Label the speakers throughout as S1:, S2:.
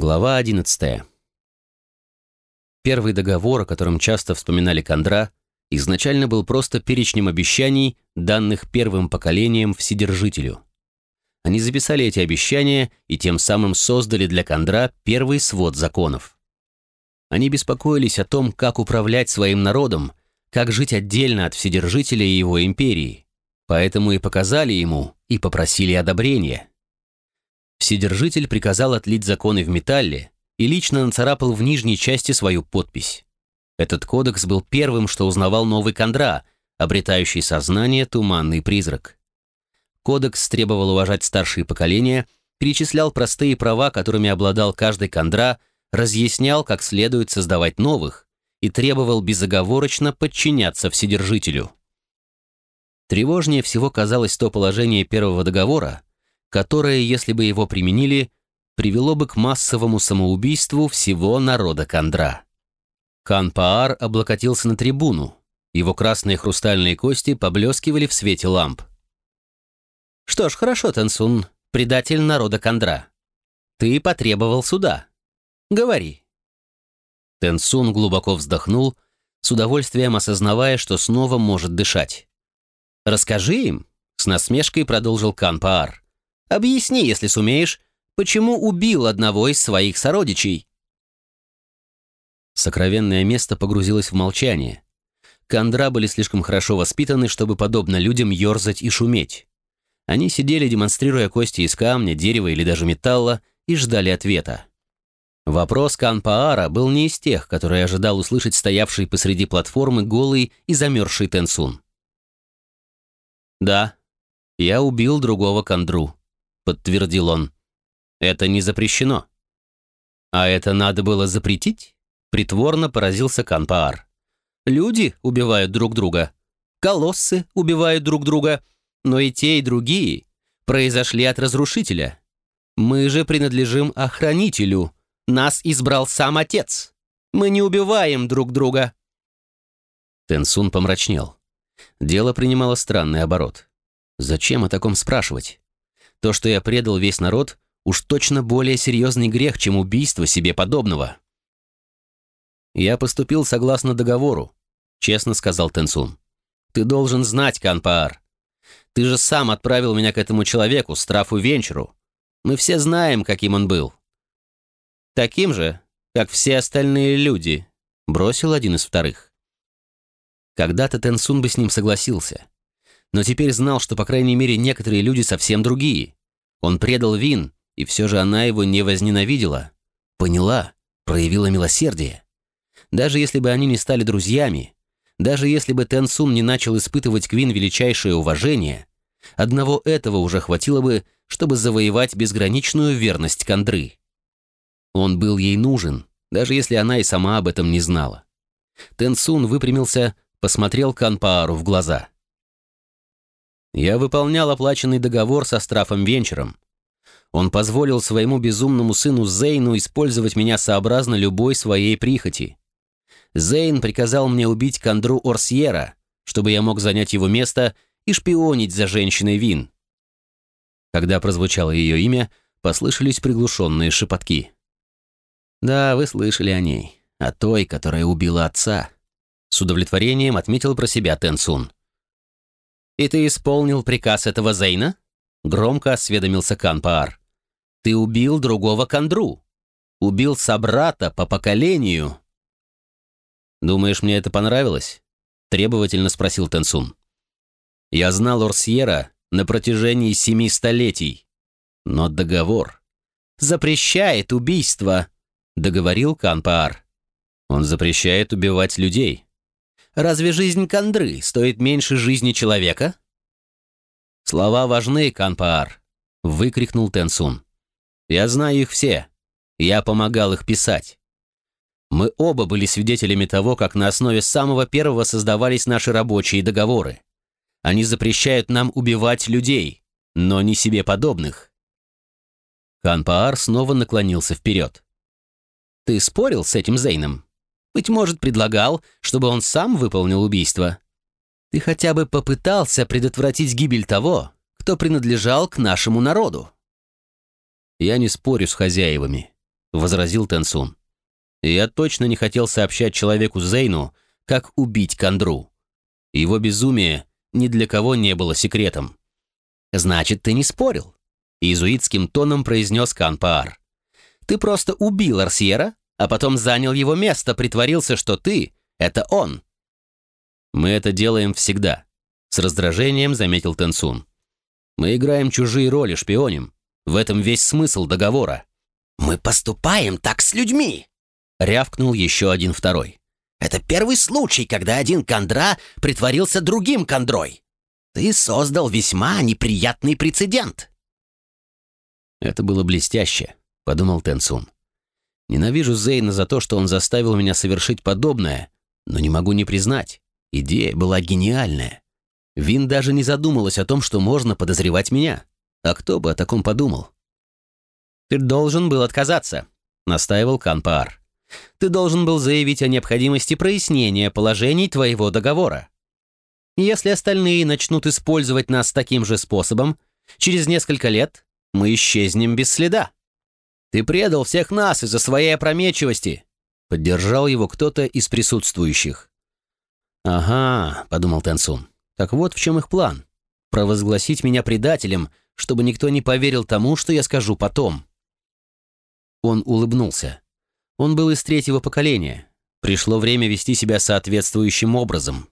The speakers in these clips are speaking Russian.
S1: Глава 11. Первый договор, о котором часто вспоминали Кондра, изначально был просто перечнем обещаний, данных первым поколением Вседержителю. Они записали эти обещания и тем самым создали для Кондра первый свод законов. Они беспокоились о том, как управлять своим народом, как жить отдельно от Вседержителя и его империи, поэтому и показали ему, и попросили одобрения. Вседержитель приказал отлить законы в металле и лично нацарапал в нижней части свою подпись. Этот кодекс был первым, что узнавал новый Кондра, обретающий сознание туманный призрак. Кодекс требовал уважать старшие поколения, перечислял простые права, которыми обладал каждый Кондра, разъяснял, как следует создавать новых, и требовал безоговорочно подчиняться Вседержителю. Тревожнее всего казалось то положение первого договора, которое, если бы его применили, привело бы к массовому самоубийству всего народа Кандра. Хан Паар облокотился на трибуну, его красные хрустальные кости поблескивали в свете ламп. «Что ж, хорошо, Тансун, предатель народа Кандра. Ты потребовал суда. Говори». Тенсун глубоко вздохнул, с удовольствием осознавая, что снова может дышать. «Расскажи им», — с насмешкой продолжил Кан Паар. Объясни, если сумеешь, почему убил одного из своих сородичей?» Сокровенное место погрузилось в молчание. Кондра были слишком хорошо воспитаны, чтобы, подобно людям, ерзать и шуметь. Они сидели, демонстрируя кости из камня, дерева или даже металла, и ждали ответа. Вопрос Канпаара был не из тех, которые ожидал услышать стоявший посреди платформы голый и замерзший Тенсун. «Да, я убил другого Кандру», подтвердил он. «Это не запрещено». «А это надо было запретить?» Притворно поразился Канпаар. «Люди убивают друг друга, колоссы убивают друг друга, но и те, и другие произошли от разрушителя. Мы же принадлежим охранителю. Нас избрал сам отец. Мы не убиваем друг друга». Тенсун помрачнел. Дело принимало странный оборот. Зачем о таком спрашивать? То, что я предал весь народ, уж точно более серьезный грех, чем убийство себе подобного. «Я поступил согласно договору», — честно сказал Тенсун. «Ты должен знать, Канпаар. Ты же сам отправил меня к этому человеку, Страфу Венчеру. Мы все знаем, каким он был». «Таким же, как все остальные люди», — бросил один из вторых. Когда-то Тенсун бы с ним согласился но теперь знал, что, по крайней мере, некоторые люди совсем другие. Он предал Вин, и все же она его не возненавидела. Поняла, проявила милосердие. Даже если бы они не стали друзьями, даже если бы Тен Сун не начал испытывать к Вин величайшее уважение, одного этого уже хватило бы, чтобы завоевать безграничную верность Кандры. Он был ей нужен, даже если она и сама об этом не знала. Тен Сун выпрямился, посмотрел Канпаару в глаза. Я выполнял оплаченный договор со Страфом Венчером. Он позволил своему безумному сыну Зейну использовать меня сообразно любой своей прихоти. Зейн приказал мне убить Кандру Орсьера, чтобы я мог занять его место и шпионить за женщиной Вин. Когда прозвучало ее имя, послышались приглушенные шепотки. «Да, вы слышали о ней, о той, которая убила отца», с удовлетворением отметил про себя Тенсун. «И ты исполнил приказ этого Зейна?» Громко осведомился Канпаар. «Ты убил другого Кандру. Убил собрата по поколению». «Думаешь, мне это понравилось?» Требовательно спросил Тенсун. «Я знал Орсьера на протяжении семи столетий. Но договор запрещает убийство», — договорил Канпаар. «Он запрещает убивать людей», Разве жизнь Кандры стоит меньше жизни человека? Слова важны, Канпаар, выкрикнул Тенсун. Я знаю их все. Я помогал их писать. Мы оба были свидетелями того, как на основе самого первого создавались наши рабочие договоры. Они запрещают нам убивать людей, но не себе подобных. Канпаар снова наклонился вперед. «Ты спорил с этим Зейном?» Быть может, предлагал, чтобы он сам выполнил убийство. Ты хотя бы попытался предотвратить гибель того, кто принадлежал к нашему народу. Я не спорю с хозяевами, возразил Тенсун. «Я точно не хотел сообщать человеку Зейну, как убить Кандру. Его безумие ни для кого не было секретом». «Значит, ты не спорил?» — иезуитским тоном произнес Канпаар. «Ты просто убил Арсьера, а потом занял его место, притворился, что ты — это он». «Мы это делаем всегда», — с раздражением заметил Тенсун. «Мы играем чужие роли, шпионим. В этом весь смысл договора».
S2: «Мы поступаем так с людьми!» — рявкнул еще один второй. «Это первый случай, когда один кондра притворился другим кондрой. Ты создал весьма неприятный прецедент».
S1: «Это было блестяще», — подумал Тенсун. «Ненавижу Зейна за то, что он заставил меня совершить подобное, но не могу не признать. Идея была гениальная. Вин даже не задумалась о том, что можно подозревать меня. А кто бы о таком подумал?» «Ты должен был отказаться», — настаивал Канпаар. «Ты должен был заявить о необходимости прояснения положений твоего договора. Если остальные начнут использовать нас таким же способом, через несколько лет мы исчезнем без следа. Ты предал всех нас из-за своей опрометчивости», — поддержал его кто-то из присутствующих. «Ага», — подумал Тенсун, — «так вот в чем их план. Провозгласить меня предателем, чтобы никто не поверил тому, что я скажу потом». Он улыбнулся. Он был из третьего поколения. Пришло время вести себя соответствующим образом.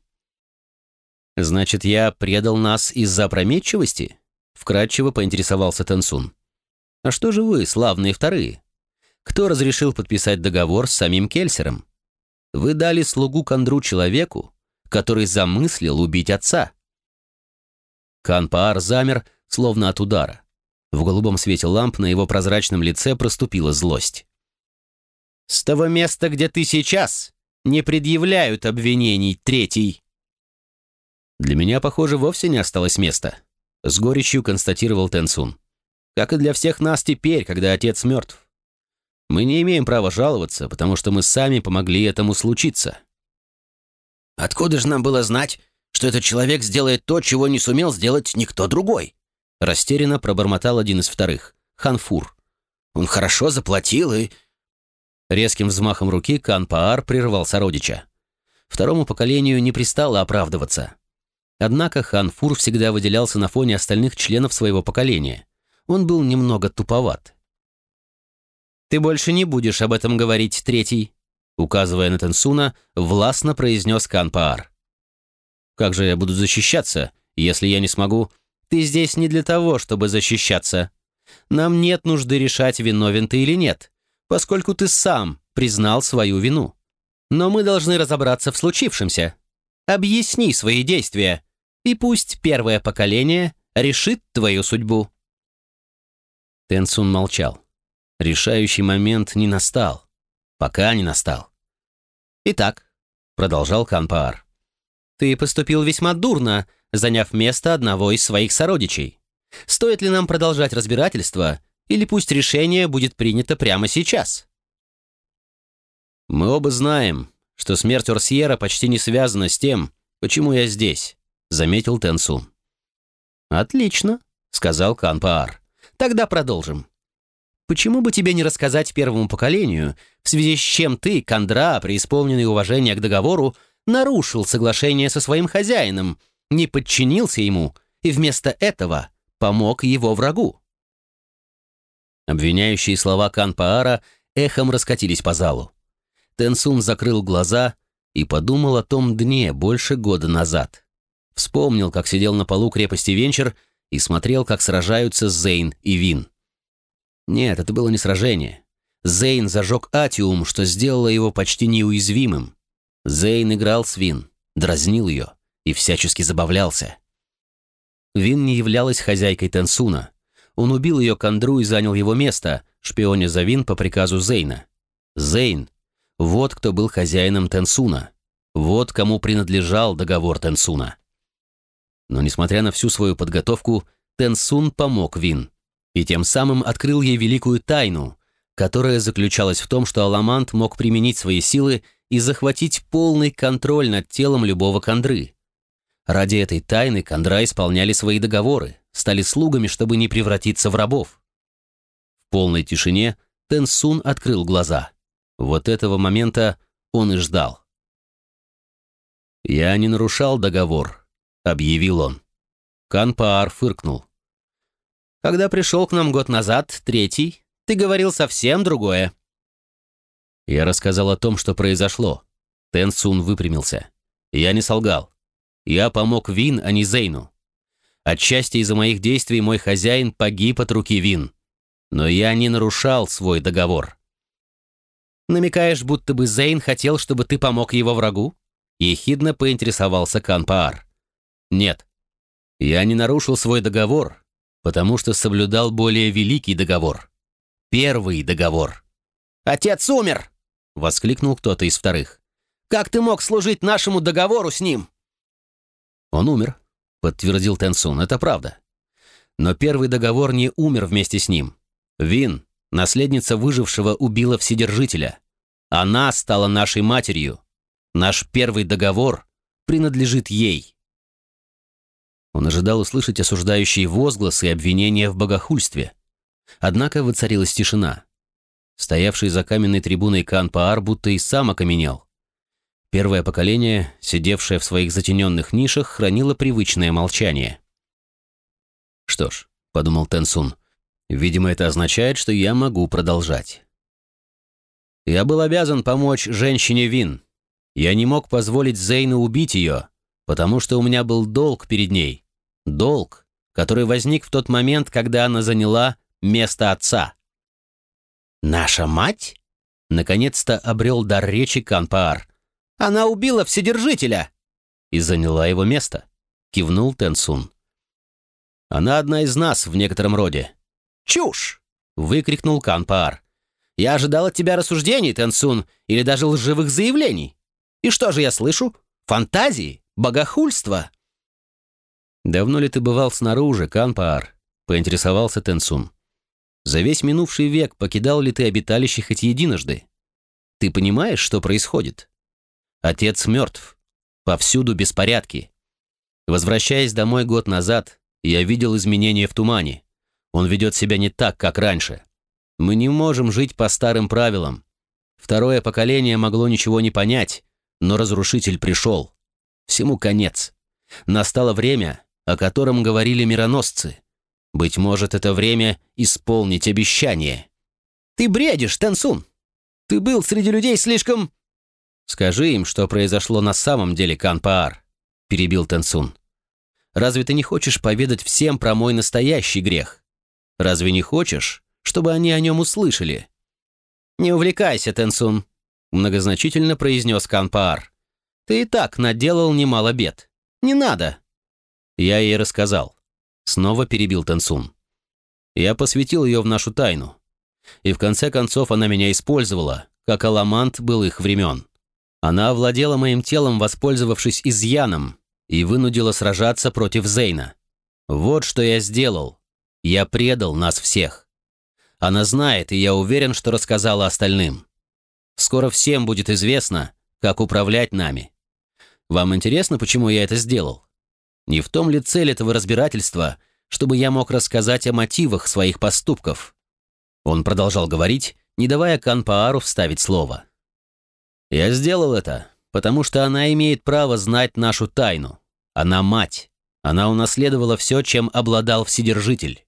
S1: «Значит, я предал нас из-за опрометчивости?» Вкратчиво поинтересовался Тенсун. «А что же вы, славные вторые? Кто разрешил подписать договор с самим Кельсером? Вы дали слугу Кандру человеку, который замыслил убить отца». Канпаар замер, словно от удара. В голубом свете ламп на его прозрачном лице проступила злость. «С того места, где ты сейчас, не предъявляют обвинений, третий!» «Для меня, похоже, вовсе не осталось места», — с горечью констатировал Тенсун. «Как и для всех нас теперь, когда отец мертв. Мы не имеем права жаловаться, потому что мы сами помогли этому случиться».
S2: «Откуда же нам было знать, что этот человек сделает то, чего не сумел сделать никто другой?»
S1: Растерянно пробормотал один из вторых, Ханфур.
S2: «Он хорошо заплатил и...»
S1: Резким взмахом руки Кан-Паар прервал сородича. Второму поколению не пристало оправдываться. Однако Ханфур всегда выделялся на фоне остальных членов своего поколения. Он был немного туповат. «Ты больше не будешь об этом говорить, третий», указывая на Тенсуна, властно произнес Кан-Паар. «Как же я буду защищаться, если я не смогу...» Ты здесь не для того, чтобы защищаться. Нам нет нужды решать, виновен ты или нет, поскольку ты сам признал свою вину. Но мы должны разобраться в случившемся. Объясни свои действия, и пусть первое поколение решит твою судьбу». Тенсун молчал. Решающий момент не настал. Пока не настал. «Итак», — продолжал Канпаар, — «ты поступил весьма дурно, заняв место одного из своих сородичей. Стоит ли нам продолжать разбирательство, или пусть решение будет принято прямо сейчас? Мы оба знаем, что смерть Орсьера почти не связана с тем, почему я здесь, заметил Тенсу. Отлично, сказал Канпаар. Тогда продолжим. Почему бы тебе не рассказать первому поколению, в связи с чем ты, Кандра, преисполненный уважения к договору, нарушил соглашение со своим хозяином, не подчинился ему и вместо этого помог его врагу. Обвиняющие слова Канпаара эхом раскатились по залу. Тенсун закрыл глаза и подумал о том дне больше года назад. Вспомнил, как сидел на полу крепости Венчер и смотрел, как сражаются Зейн и Вин. Нет, это было не сражение. Зейн зажег Атиум, что сделало его почти неуязвимым. Зейн играл с Вин, дразнил ее и всячески забавлялся. Вин не являлась хозяйкой Тенсуна. Он убил ее Кандру и занял его место, шпионя за Вин по приказу Зейна. Зейн — вот кто был хозяином Тенсуна. Вот кому принадлежал договор Тенсуна. Но, несмотря на всю свою подготовку, Тенсун помог Вин и тем самым открыл ей великую тайну, которая заключалась в том, что Аламант мог применить свои силы и захватить полный контроль над телом любого Кандры. Ради этой тайны Кондра исполняли свои договоры, стали слугами, чтобы не превратиться в рабов. В полной тишине Тенсун открыл глаза. Вот этого момента он и ждал. «Я не нарушал договор», — объявил он. Канпаар фыркнул. «Когда пришел к нам год назад, третий, ты говорил совсем другое». Я рассказал о том, что произошло. Тенсун выпрямился. Я не солгал. Я помог Вин, а не Зейну. Отчасти из-за моих действий мой хозяин погиб от руки Вин. Но я не нарушал свой договор. Намекаешь, будто бы Зейн хотел, чтобы ты помог его врагу? Ехидно поинтересовался Канпаар. Нет. Я не нарушил свой договор, потому что соблюдал более великий договор. Первый договор. «Отец умер!» — воскликнул кто-то из вторых. «Как ты мог служить нашему договору с ним?» «Он умер», — подтвердил Тенсун, — «это правда. Но первый договор не умер вместе с ним. Вин, наследница выжившего, убила Вседержителя. Она стала нашей матерью. Наш первый договор принадлежит ей». Он ожидал услышать осуждающие возгласы и обвинения в богохульстве. Однако воцарилась тишина. Стоявший за каменной трибуной Кан Паар будто и сам окаменел. Первое поколение, сидевшее в своих затененных нишах, хранило привычное молчание. «Что ж», — подумал Тенсун, — «видимо, это означает, что я могу продолжать». Я был обязан помочь женщине Вин. Я не мог позволить Зейну убить ее, потому что у меня был долг перед ней. Долг, который возник в тот момент, когда она заняла место отца. «Наша мать?» Наконец-то обрел дар речи Канпаар. «Она убила Вседержителя!» «И заняла его место», — кивнул Тенсун. «Она одна из нас в некотором роде». «Чушь!» — выкрикнул Канпаар. «Я ожидал от тебя рассуждений, Тенсун, или даже лживых заявлений. И что же я слышу? Фантазии? Богохульство?» «Давно ли ты бывал снаружи, Канпаар?» — поинтересовался Тенсун. За весь минувший век покидал ли ты обиталище хоть единожды? Ты понимаешь, что происходит? Отец мертв. Повсюду беспорядки. Возвращаясь домой год назад, я видел изменения в тумане. Он ведет себя не так, как раньше. Мы не можем жить по старым правилам. Второе поколение могло ничего не понять, но разрушитель пришел. Всему конец. Настало время, о котором говорили мироносцы. Быть может, это время исполнить обещание. Ты бредишь, Тенсун. Ты был среди людей слишком... Скажи им, что произошло на самом деле, Канпаар, перебил Тенсун. Разве ты не хочешь поведать всем про мой настоящий грех? Разве не хочешь, чтобы они о нем услышали? Не увлекайся, Тенсун, многозначительно произнес Канпаар. Ты и так наделал немало бед. Не надо. Я ей рассказал. Снова перебил Тенсун. Я посвятил ее в нашу тайну. И в конце концов она меня использовала, как аламант былых времен. Она овладела моим телом, воспользовавшись изъяном, и вынудила сражаться против Зейна. Вот что я сделал. Я предал нас всех. Она знает, и я уверен, что рассказала остальным. Скоро всем будет известно, как управлять нами. Вам интересно, почему я это сделал? Не в том ли цель этого разбирательства, чтобы я мог рассказать о мотивах своих поступков? Он продолжал говорить, не давая Канпаару вставить слово. «Я сделал это, потому что она имеет право знать нашу тайну. Она мать. Она унаследовала все, чем обладал Вседержитель.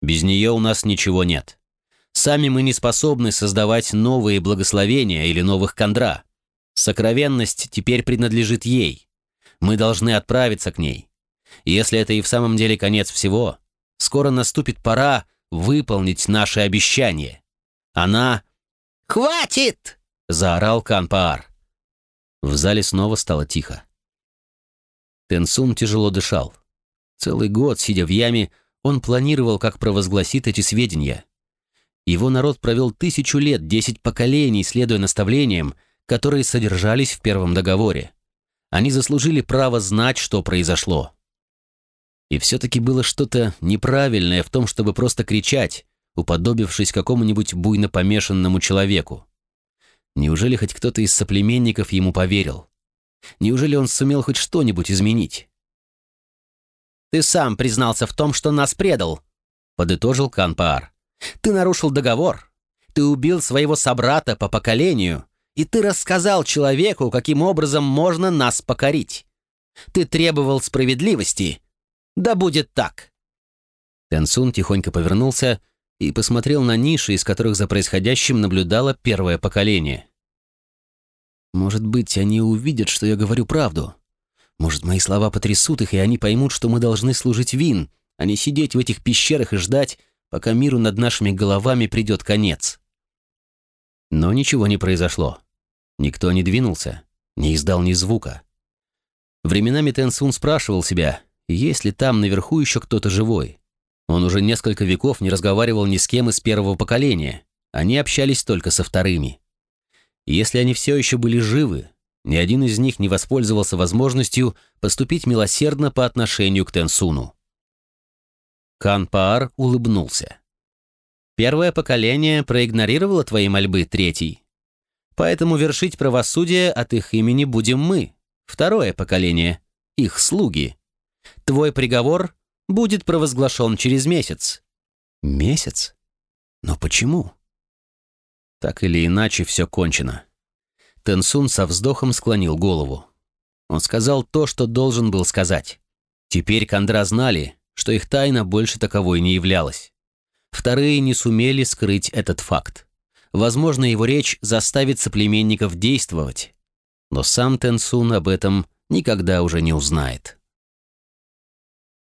S1: Без нее у нас ничего нет. Сами мы не способны создавать новые благословения или новых кондра. Сокровенность теперь принадлежит ей. Мы должны отправиться к ней. Если это и в самом деле конец всего, скоро наступит пора выполнить наше обещание. Она... «Хватит!» — заорал Канпаар. В зале снова стало тихо. Тенсун тяжело дышал. Целый год, сидя в яме, он планировал, как провозгласит эти сведения. Его народ провел тысячу лет, десять поколений, следуя наставлениям, которые содержались в первом договоре. Они заслужили право знать, что произошло. И все-таки было что-то неправильное в том, чтобы просто кричать, уподобившись какому-нибудь буйно помешанному человеку. Неужели хоть кто-то из соплеменников ему поверил? Неужели он сумел хоть что-нибудь изменить? «Ты сам признался в том, что нас предал», — подытожил Канпаар. «Ты нарушил договор. Ты убил своего собрата по поколению, и ты рассказал человеку, каким образом можно нас покорить. Ты требовал справедливости. Да будет так. Тенсун тихонько повернулся и посмотрел на ниши, из которых за происходящим наблюдало первое поколение. Может быть, они увидят, что я говорю правду. Может, мои слова потрясут их, и они поймут, что мы должны служить Вин, а не сидеть в этих пещерах и ждать, пока миру над нашими головами придет конец. Но ничего не произошло. Никто не двинулся, не издал ни звука. Временами Тенсун спрашивал себя, есть ли там наверху еще кто-то живой. Он уже несколько веков не разговаривал ни с кем из первого поколения. Они общались только со вторыми. если они все еще были живы, ни один из них не воспользовался возможностью поступить милосердно по отношению к Тенсуну. Кан Паар улыбнулся. «Первое поколение проигнорировало твои мольбы, третий. Поэтому вершить правосудие от их имени будем мы, второе поколение, их слуги. Твой приговор будет провозглашен через месяц». «Месяц? Но почему?» Так или иначе, все кончено. Тенсун со вздохом склонил голову. Он сказал то, что должен был сказать. Теперь Кандра знали, что их тайна больше таковой не являлась. Вторые не сумели скрыть этот факт. Возможно, его речь заставит соплеменников действовать. Но сам Тенсун об этом никогда уже не узнает.